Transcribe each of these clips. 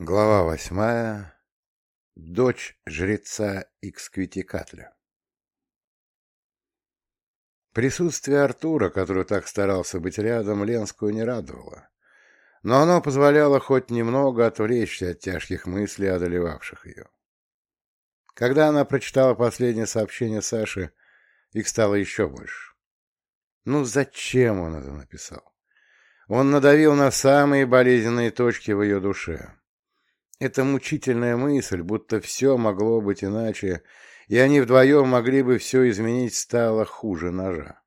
Глава восьмая. Дочь жреца Иксквитикатля. Присутствие Артура, который так старался быть рядом, Ленскую не радовало, но оно позволяло хоть немного отвлечься от тяжких мыслей, одолевавших ее. Когда она прочитала последнее сообщение Саши, их стало еще больше. Ну зачем он это написал? Он надавил на самые болезненные точки в ее душе. Это мучительная мысль, будто все могло быть иначе, и они вдвоем могли бы все изменить, стало хуже ножа.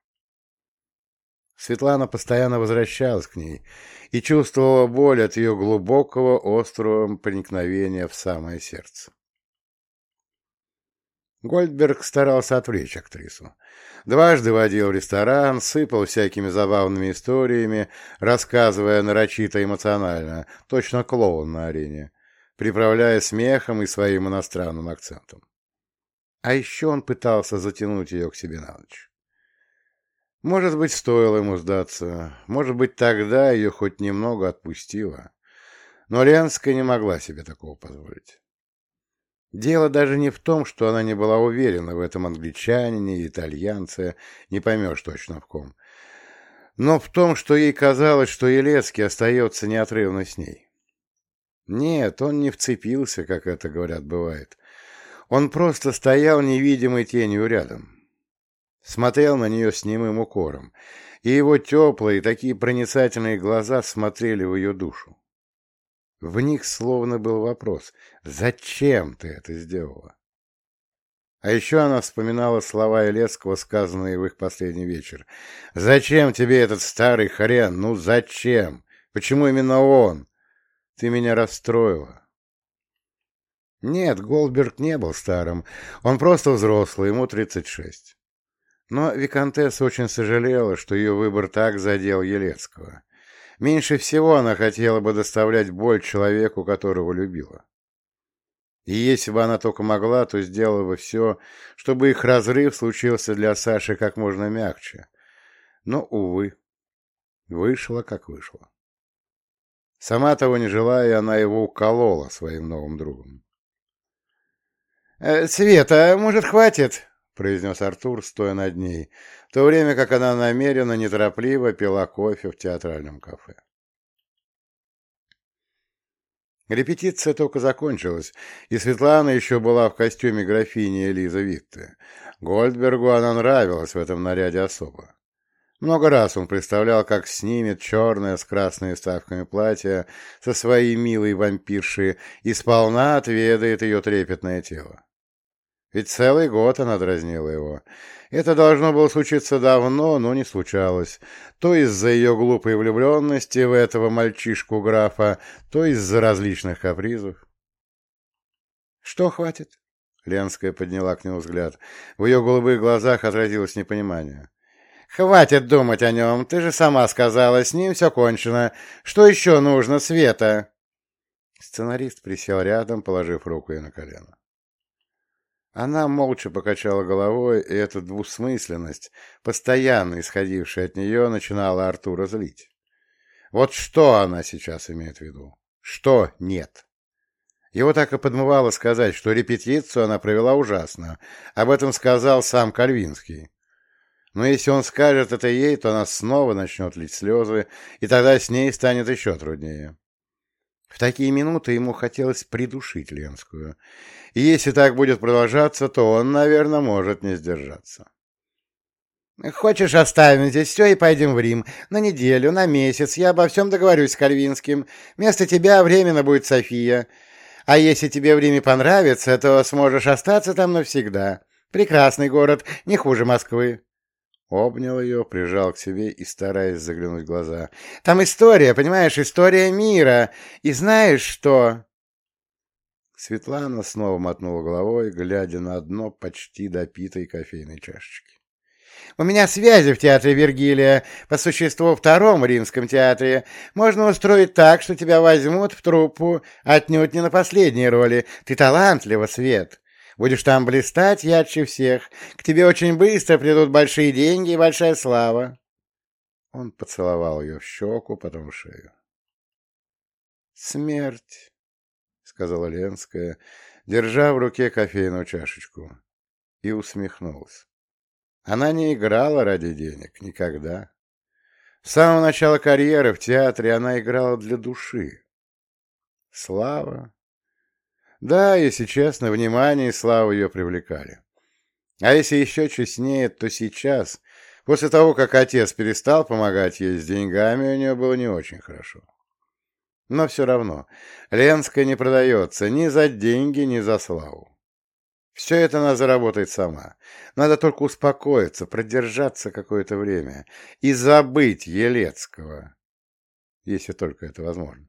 Светлана постоянно возвращалась к ней и чувствовала боль от ее глубокого, острого проникновения в самое сердце. Гольдберг старался отвлечь актрису. Дважды водил в ресторан, сыпал всякими забавными историями, рассказывая нарочито эмоционально, точно клоун на арене приправляя смехом и своим иностранным акцентом. А еще он пытался затянуть ее к себе на ночь. Может быть, стоило ему сдаться, может быть, тогда ее хоть немного отпустило, но Ленская не могла себе такого позволить. Дело даже не в том, что она не была уверена в этом англичанине, итальянце, не поймешь точно в ком, но в том, что ей казалось, что Елецкий остается неотрывно с ней. Нет, он не вцепился, как это, говорят, бывает. Он просто стоял невидимой тенью рядом. Смотрел на нее с немым укором, и его теплые, такие проницательные глаза смотрели в ее душу. В них словно был вопрос «Зачем ты это сделала?» А еще она вспоминала слова Елецкого, сказанные в их последний вечер. «Зачем тебе этот старый хрен? Ну зачем? Почему именно он? Ты меня расстроила. Нет, Голдберг не был старым. Он просто взрослый, ему 36. Но Викантесса очень сожалела, что ее выбор так задел Елецкого. Меньше всего она хотела бы доставлять боль человеку, которого любила. И если бы она только могла, то сделала бы все, чтобы их разрыв случился для Саши как можно мягче. Но, увы, вышло как вышло. Сама того не желая, она его уколола своим новым другом. «Э, «Света, может, хватит?» — произнес Артур, стоя над ней, в то время как она намеренно, неторопливо пила кофе в театральном кафе. Репетиция только закончилась, и Светлана еще была в костюме графини Элиза Витте. Гольдбергу она нравилась в этом наряде особо. Много раз он представлял, как снимет черное с красными ставками платье со своей милой вампиршей и сполна отведает ее трепетное тело. Ведь целый год она дразнила его. Это должно было случиться давно, но не случалось. То из-за ее глупой влюбленности в этого мальчишку-графа, то из-за различных капризов. «Что хватит?» Ленская подняла к нему взгляд. В ее голубых глазах отразилось непонимание. Хватит думать о нем, ты же сама сказала, с ним все кончено. Что еще нужно, Света?» Сценарист присел рядом, положив руку ей на колено. Она молча покачала головой, и эта двусмысленность, постоянно исходившая от нее, начинала Артура злить. Вот что она сейчас имеет в виду? Что нет? Его так и подмывало сказать, что репетицию она провела ужасно. Об этом сказал сам Кальвинский. Но если он скажет это ей, то она снова начнет лить слезы, и тогда с ней станет еще труднее. В такие минуты ему хотелось придушить Ленскую. И если так будет продолжаться, то он, наверное, может не сдержаться. «Хочешь, оставим здесь все и пойдем в Рим. На неделю, на месяц. Я обо всем договорюсь с Кальвинским. Вместо тебя временно будет София. А если тебе в Риме понравится, то сможешь остаться там навсегда. Прекрасный город, не хуже Москвы». Обнял ее, прижал к себе и стараясь заглянуть в глаза. «Там история, понимаешь, история мира. И знаешь что?» Светлана снова мотнула головой, глядя на дно почти допитой кофейной чашечки. «У меня связи в театре Вергилия, по существу втором римском театре. Можно устроить так, что тебя возьмут в труппу, отнюдь не на последней роли. Ты талантлива, Свет. Будешь там блистать ярче всех. К тебе очень быстро придут большие деньги и большая слава. Он поцеловал ее в щеку, потом в шею. Смерть. сказала Ленская, держа в руке кофейную чашечку, и усмехнулась. Она не играла ради денег, никогда. С самого начала карьеры в театре она играла для души. Слава. Да, если честно, внимание и славу ее привлекали. А если еще честнее, то сейчас, после того, как отец перестал помогать ей с деньгами, у нее было не очень хорошо. Но все равно, Ленская не продается ни за деньги, ни за славу. Все это она заработает сама. Надо только успокоиться, продержаться какое-то время и забыть Елецкого, если только это возможно.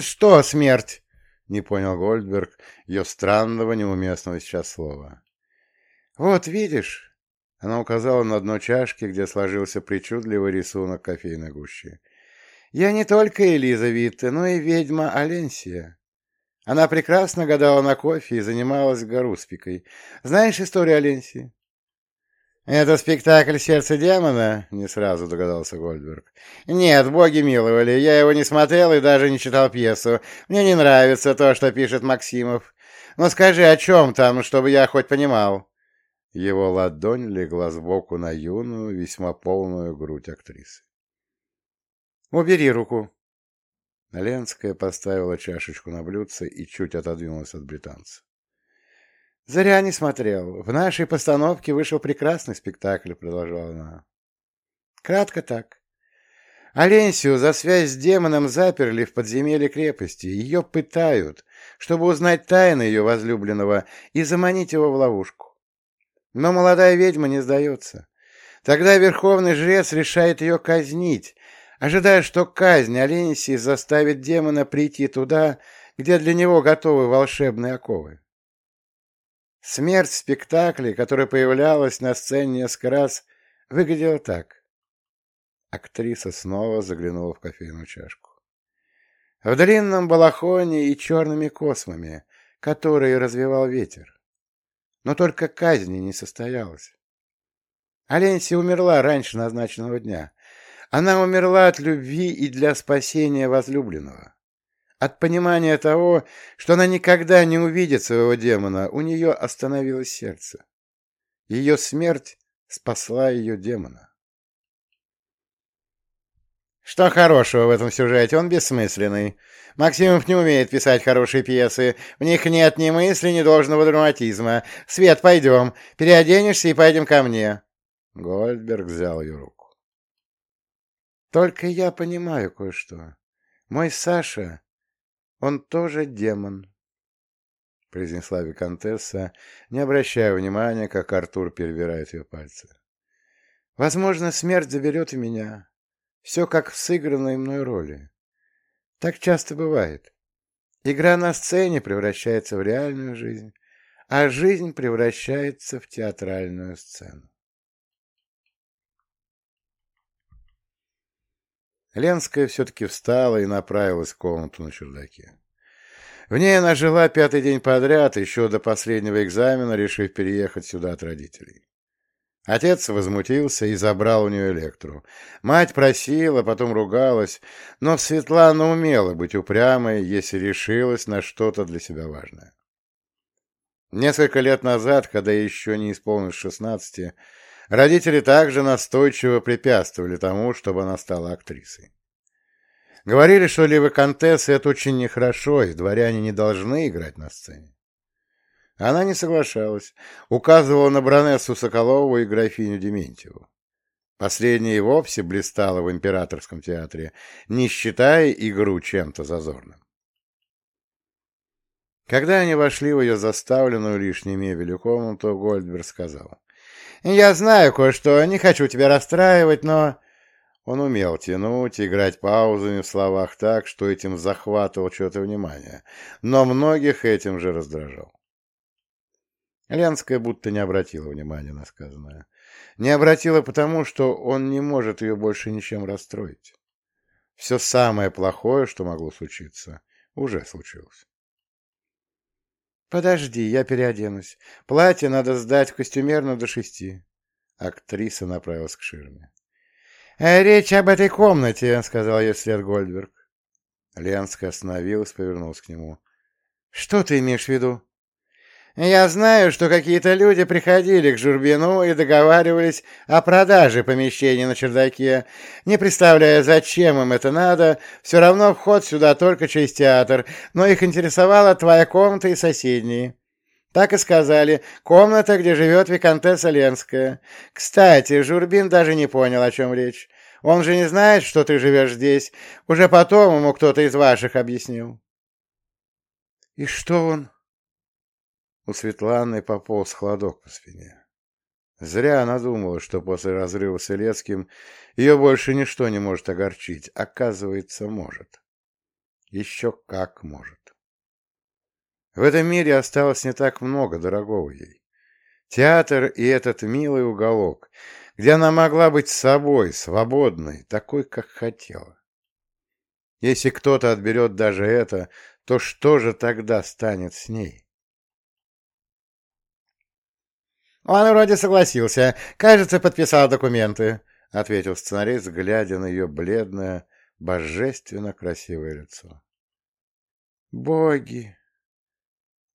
«Что смерть?» — не понял Гольдберг ее странного, неуместного сейчас слова. «Вот видишь...» Она указала на дно чашки, где сложился причудливый рисунок кофейной гущи. «Я не только Элиза Витте, но и ведьма Аленсия. Она прекрасно гадала на кофе и занималась горуспикой. Знаешь историю Аленсии?» «Это спектакль «Сердце демона»?» — не сразу догадался Гольдберг. «Нет, боги миловали. Я его не смотрел и даже не читал пьесу. Мне не нравится то, что пишет Максимов. Но скажи, о чем там, чтобы я хоть понимал?» Его ладонь легла сбоку на юную, весьма полную грудь актрисы. «Убери руку!» Ленская поставила чашечку на блюдце и чуть отодвинулась от британца. «Зря не смотрел. В нашей постановке вышел прекрасный спектакль», — продолжала она. «Кратко так. Аленсию за связь с демоном заперли в подземелье крепости. Ее пытают, чтобы узнать тайны ее возлюбленного и заманить его в ловушку. Но молодая ведьма не сдается. Тогда верховный жрец решает ее казнить, ожидая, что казнь Оленсии заставит демона прийти туда, где для него готовы волшебные оковы. Смерть в спектакле, которая появлялась на сцене несколько раз, выглядела так. Актриса снова заглянула в кофейную чашку. В длинном балахоне и черными космами, которые развивал ветер. Но только казни не состоялось. Аленсия умерла раньше назначенного дня. Она умерла от любви и для спасения возлюбленного. От понимания того, что она никогда не увидит своего демона, у нее остановилось сердце. Ее смерть спасла ее демона. Что хорошего в этом сюжете? Он бессмысленный. Максимов не умеет писать хорошие пьесы. В них нет ни мысли, ни должного драматизма. Свет, пойдем. Переоденешься и пойдем ко мне. Гольдберг взял ее руку. Только я понимаю кое-что. Мой Саша, он тоже демон, произнесла виконтесса, не обращая внимания, как Артур перебирает ее пальцы. Возможно, смерть заберет и меня. Все как в сыгранной мной роли. Так часто бывает. Игра на сцене превращается в реальную жизнь, а жизнь превращается в театральную сцену. Ленская все-таки встала и направилась в комнату на чердаке. В ней она жила пятый день подряд, еще до последнего экзамена, решив переехать сюда от родителей. Отец возмутился и забрал у нее электру. Мать просила, потом ругалась, но Светлана умела быть упрямой, если решилась на что-то для себя важное. Несколько лет назад, когда ей еще не исполнилось шестнадцати, родители также настойчиво препятствовали тому, чтобы она стала актрисой. Говорили, что левоконтессы — это очень нехорошо, и дворяне не должны играть на сцене. Она не соглашалась, указывала на баронессу Соколову и графиню Дементьеву. Последняя и вовсе блистала в императорском театре, не считая игру чем-то зазорным. Когда они вошли в ее заставленную лишней мебелью комнату, Гольдберг сказал. «Я знаю кое-что, не хочу тебя расстраивать, но...» Он умел тянуть, играть паузами в словах так, что этим захватывал что-то внимание, но многих этим же раздражал. Ленская будто не обратила внимания на сказанное. Не обратила потому, что он не может ее больше ничем расстроить. Все самое плохое, что могло случиться, уже случилось. «Подожди, я переоденусь. Платье надо сдать в костюмерную до шести». Актриса направилась к ширме. «Э, «Речь об этой комнате», — сказал ей вслед Гольдберг. Ленская остановилась, повернулась к нему. «Что ты имеешь в виду?» «Я знаю, что какие-то люди приходили к Журбину и договаривались о продаже помещений на чердаке. Не представляя, зачем им это надо, все равно вход сюда только через театр, но их интересовала твоя комната и соседние». Так и сказали. Комната, где живет Викантесса Ленская. Кстати, Журбин даже не понял, о чем речь. Он же не знает, что ты живешь здесь. Уже потом ему кто-то из ваших объяснил. И что он? У Светланы пополз холодок по спине. Зря она думала, что после разрыва с Илецким ее больше ничто не может огорчить. Оказывается, может. Еще как может. В этом мире осталось не так много дорогого ей. Театр и этот милый уголок, где она могла быть собой, свободной, такой, как хотела. Если кто-то отберет даже это, то что же тогда станет с ней? «Он вроде согласился. Кажется, подписал документы», — ответил сценарист, глядя на ее бледное, божественно красивое лицо. «Боги!»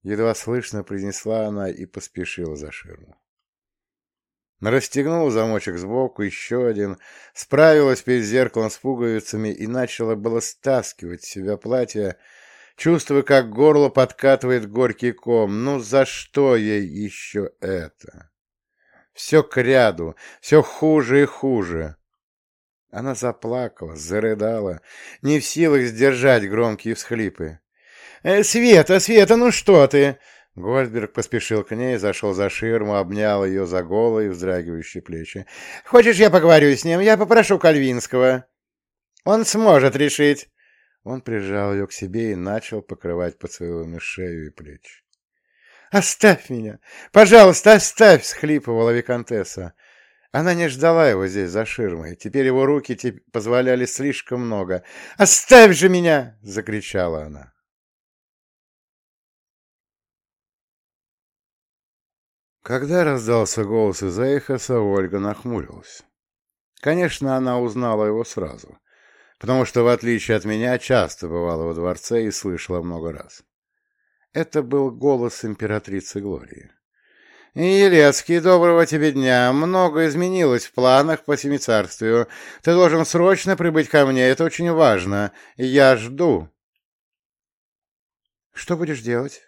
Едва слышно произнесла она и поспешила за ширму. Расстегнула замочек сбоку, еще один, справилась перед зеркалом с пуговицами и начала было стаскивать с себя платье, чувствуя, как горло подкатывает горький ком. Ну за что ей еще это? Все к ряду, все хуже и хуже. Она заплакала, зарыдала, не в силах сдержать громкие всхлипы. Э, «Света, Света, ну что ты?» Гольдберг поспешил к ней, зашел за ширму, обнял ее за голые, вздрагивающие плечи. «Хочешь, я поговорю с ним? Я попрошу Кальвинского. Он сможет решить». Он прижал ее к себе и начал покрывать поцелуями шею и плечи. «Оставь меня! Пожалуйста, оставь!» — схлипывала Викантесса. Она не ждала его здесь за ширмой. Теперь его руки позволяли слишком много. «Оставь же меня!» — закричала она. Когда раздался голос из Эйхоса, Ольга нахмурилась. Конечно, она узнала его сразу, потому что, в отличие от меня, часто бывала во дворце и слышала много раз. Это был голос императрицы Глории. «Елецкий, доброго тебе дня. Много изменилось в планах по Семицарствию. Ты должен срочно прибыть ко мне, это очень важно. Я жду». «Что будешь делать?»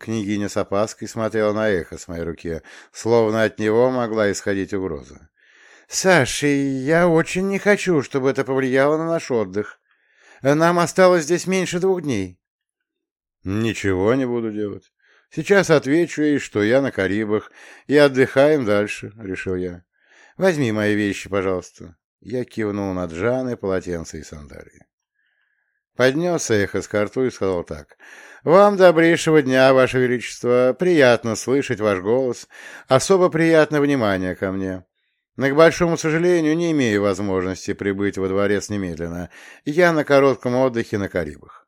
Княгиня с опаской смотрела на эхо с моей руки, словно от него могла исходить угроза. «Саша, я очень не хочу, чтобы это повлияло на наш отдых. Нам осталось здесь меньше двух дней». «Ничего не буду делать. Сейчас отвечу ей, что я на Карибах, и отдыхаем дальше», — решил я. «Возьми мои вещи, пожалуйста». Я кивнул на Джаны, полотенце и сандалии. Поднес эхо с карту и сказал так. «Вам добрейшего дня, Ваше Величество. Приятно слышать ваш голос. Особо приятно внимание ко мне. Но, к большому сожалению, не имею возможности прибыть во дворец немедленно. Я на коротком отдыхе на Карибах.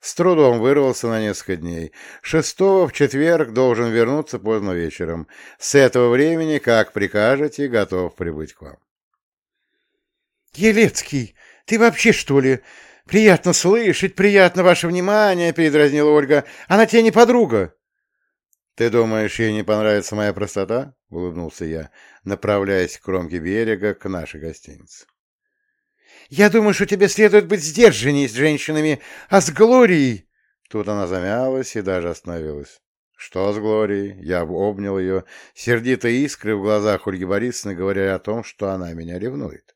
С трудом вырвался на несколько дней. Шестого в четверг должен вернуться поздно вечером. С этого времени, как прикажете, готов прибыть к вам». «Елецкий, ты вообще, что ли?» «Приятно слышать, приятно ваше внимание», — передразнила Ольга. «Она тебе не подруга». «Ты думаешь, ей не понравится моя простота?» — улыбнулся я, направляясь к кромке берега к нашей гостинице. «Я думаю, что тебе следует быть сдержанней с женщинами, а с Глорией...» Тут она замялась и даже остановилась. «Что с Глорией?» Я обнял ее. Сердитые искры в глазах Ольги Борисовны говорили о том, что она меня ревнует.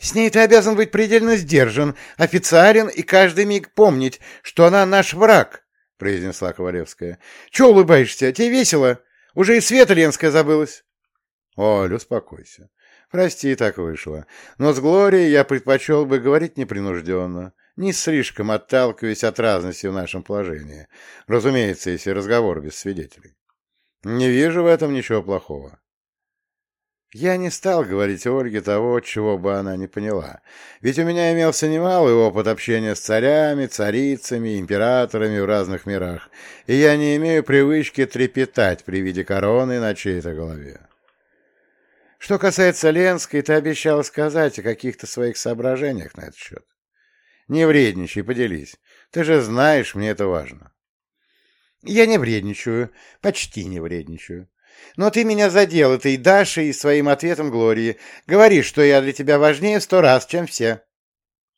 С ней ты обязан быть предельно сдержан, официален и каждый миг помнить, что она наш враг, — произнесла Ковалевская. — Чего улыбаешься? Тебе весело? Уже и Света Ленская забылась. — Оль, успокойся. Прости, так вышло. Но с Глорией я предпочел бы говорить непринужденно, не слишком отталкиваясь от разности в нашем положении. Разумеется, если разговор без свидетелей. Не вижу в этом ничего плохого. Я не стал говорить Ольге того, чего бы она не поняла, ведь у меня имелся немалый опыт общения с царями, царицами, императорами в разных мирах, и я не имею привычки трепетать при виде короны на чьей-то голове. Что касается Ленской, ты обещал сказать о каких-то своих соображениях на этот счет. Не вредничай, поделись. Ты же знаешь, мне это важно. Я не вредничаю, почти не вредничаю. Но ты меня задел этой Дашей и своим ответом Глории. Говори, что я для тебя важнее в сто раз, чем все.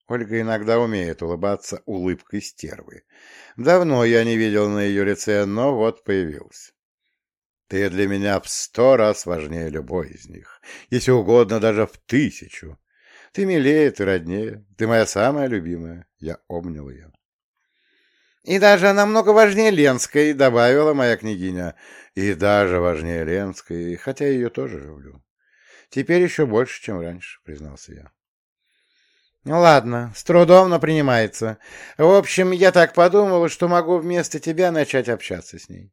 Ольга иногда умеет улыбаться улыбкой стервы. Давно я не видел на ее лице, но вот появился. Ты для меня в сто раз важнее любой из них, если угодно, даже в тысячу. Ты милее, ты роднее, ты моя самая любимая. Я обнял ее. И даже намного важнее Ленской, добавила моя княгиня. И даже важнее Ленской, хотя ее тоже люблю. Теперь еще больше, чем раньше, признался я. Ну ладно, с трудом, но принимается. В общем, я так подумал, что могу вместо тебя начать общаться с ней.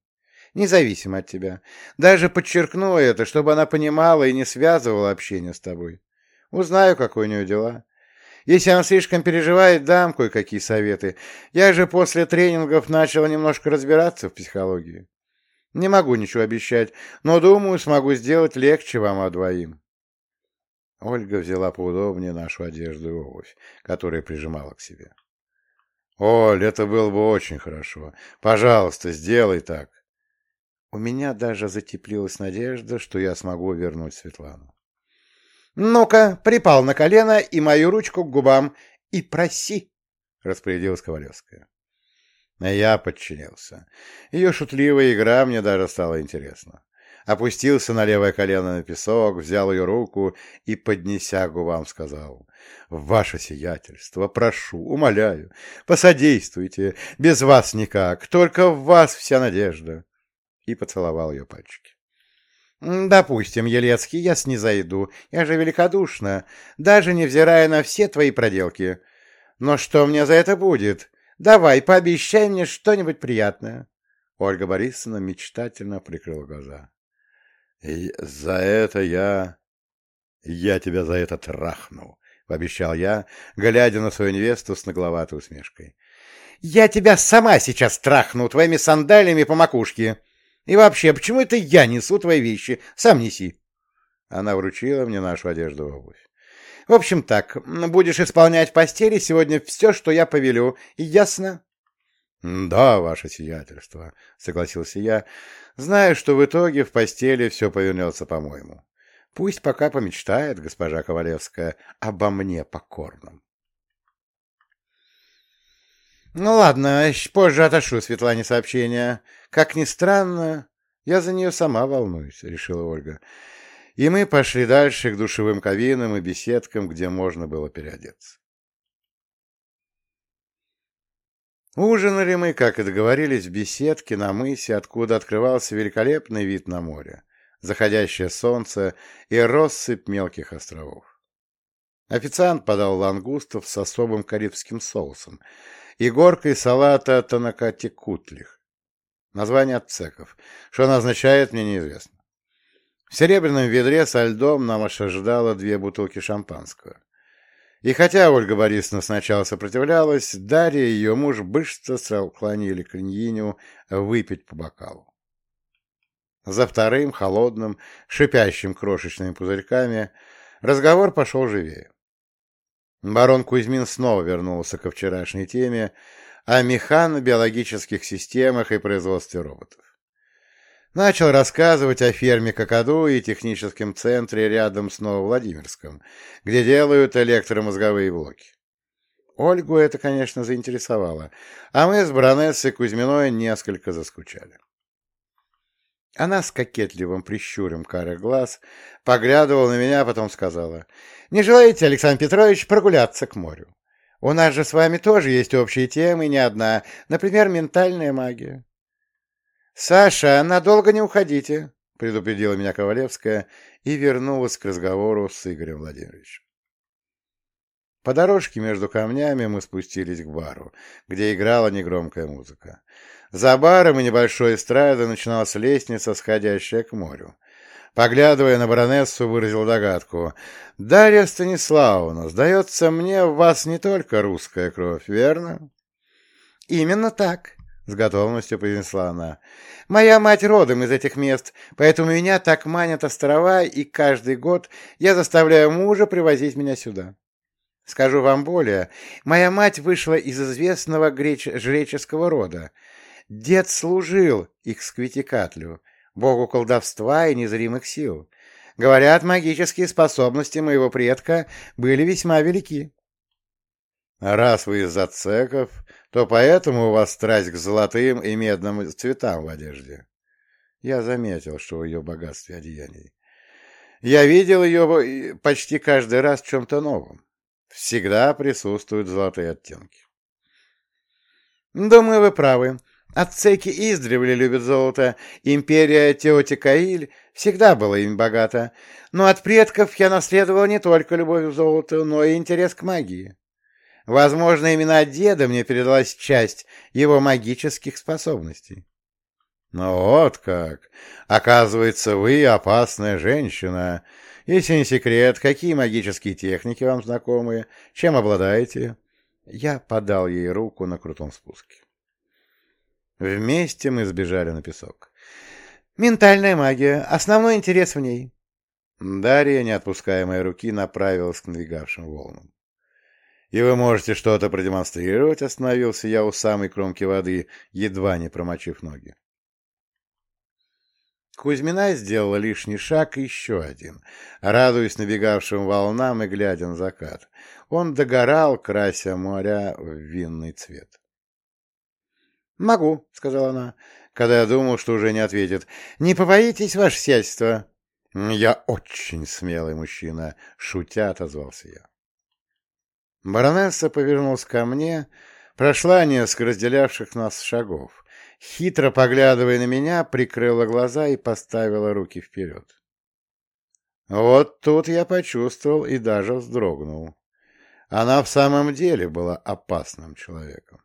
Независимо от тебя. Даже подчеркну это, чтобы она понимала и не связывала общение с тобой. Узнаю, какой у нее дела. Если она слишком переживает, дам кое-какие советы. Я же после тренингов начал немножко разбираться в психологии. Не могу ничего обещать, но, думаю, смогу сделать легче вам обоим. Ольга взяла поудобнее нашу одежду и обувь, которую прижимала к себе. «Оль, это было бы очень хорошо. Пожалуйста, сделай так». У меня даже затеплилась надежда, что я смогу вернуть Светлану. «Ну-ка, припал на колено и мою ручку к губам и проси», — распорядилась Ковалевская. Я подчинился. Ее шутливая игра мне даже стала интересна. Опустился на левое колено на песок, взял ее руку и, поднеся к губам, сказал, «Ваше сиятельство, прошу, умоляю, посодействуйте, без вас никак, только в вас вся надежда». И поцеловал ее пальчики. «Допустим, Елецкий, я снизойду. Я же великодушна, даже невзирая на все твои проделки. Но что мне за это будет? Давай, пообещай мне что-нибудь приятное». Ольга Борисовна мечтательно прикрыла глаза. И «За это я... Я тебя за это трахну», — пообещал я, глядя на свою невесту с нагловатой усмешкой. «Я тебя сама сейчас трахну твоими сандалями по макушке», и вообще, почему это я несу твои вещи? Сам неси. Она вручила мне нашу одежду и обувь. В общем так, будешь исполнять в постели сегодня все, что я повелю. Ясно? — Да, ваше сиятельство, — согласился я, зная, что в итоге в постели все повернется по-моему. Пусть пока помечтает госпожа Ковалевская обо мне покорном. Ну ладно, позже отошлю Светлане сообщение. Как ни странно, я за нее сама волнуюсь, решила Ольга. И мы пошли дальше к душевым кабинам и беседкам, где можно было переодеться. Ужинали мы, как и договорились, в беседке на мысе, откуда открывался великолепный вид на море, заходящее солнце и россыпь мелких островов. Официант подал лангустов с особым карибским соусом, и горкой салата танакати кутлих. Название от цехов. Что оно означает, мне неизвестно. В серебряном ведре со льдом нам ожидало две бутылки шампанского. И хотя Ольга Борисовна сначала сопротивлялась, Дарья и ее муж быстро склонили княгиню выпить по бокалу. За вторым, холодным, шипящим крошечными пузырьками, разговор пошел живее. Барон Кузьмин снова вернулся ко вчерашней теме о механо-биологических системах и производстве роботов. Начал рассказывать о ферме Кокоду и техническом центре рядом с Нововладимирском, где делают электромозговые блоки. Ольгу это, конечно, заинтересовало, а мы с баронессой Кузьминой несколько заскучали. Она с кокетливым прищуром карых глаз поглядывала на меня, а потом сказала, «Не желаете, Александр Петрович, прогуляться к морю? У нас же с вами тоже есть общие темы, не одна, например, ментальная магия». «Саша, надолго не уходите», — предупредила меня Ковалевская и вернулась к разговору с Игорем Владимировичем. По дорожке между камнями мы спустились к бару, где играла негромкая музыка. За баром и небольшой эстрадой начиналась лестница, сходящая к морю. Поглядывая на баронессу, выразил догадку. «Дарья Станиславовна, сдается мне, в вас не только русская кровь, верно?» «Именно так», — с готовностью произнесла она. «Моя мать родом из этих мест, поэтому меня так манят острова, и каждый год я заставляю мужа привозить меня сюда. Скажу вам более, моя мать вышла из известного греч... жреческого рода. Дед служил их сквитикатлю, богу колдовства и незримых сил. Говорят, магические способности моего предка были весьма велики. А раз вы из зацеков, то поэтому у вас страсть к золотым и медным цветам в одежде. Я заметил, что в ее богатстве одеяний. Я видел ее почти каждый раз в чем-то новом. Всегда присутствуют золотые оттенки. Думаю, вы правы. Ацеки издревле любят золото. Империя Теотикаиль всегда была им богата. Но от предков я наследовал не только любовь к золоту, но и интерес к магии. Возможно, именно от деда мне передалась часть его магических способностей. Ну вот как! Оказывается, вы опасная женщина. Если не секрет, какие магические техники вам знакомы? Чем обладаете? Я подал ей руку на крутом спуске. Вместе мы сбежали на песок. Ментальная магия. Основной интерес в ней. Дарья, не отпуская моей руки, направилась к надвигавшим волнам. «И вы можете что-то продемонстрировать?» — остановился я у самой кромки воды, едва не промочив ноги. Кузьмина сделала лишний шаг и еще один, радуясь набегавшим волнам и глядя на закат. Он догорал, крася моря в винный цвет. «Могу», — сказала она, когда я думал, что уже не ответит. «Не побоитесь, ваше сельство?» «Я очень смелый мужчина», — шутя отозвался я. Баронесса повернулась ко мне, прошла несколько разделявших нас шагов, хитро поглядывая на меня, прикрыла глаза и поставила руки вперед. Вот тут я почувствовал и даже вздрогнул. Она в самом деле была опасным человеком.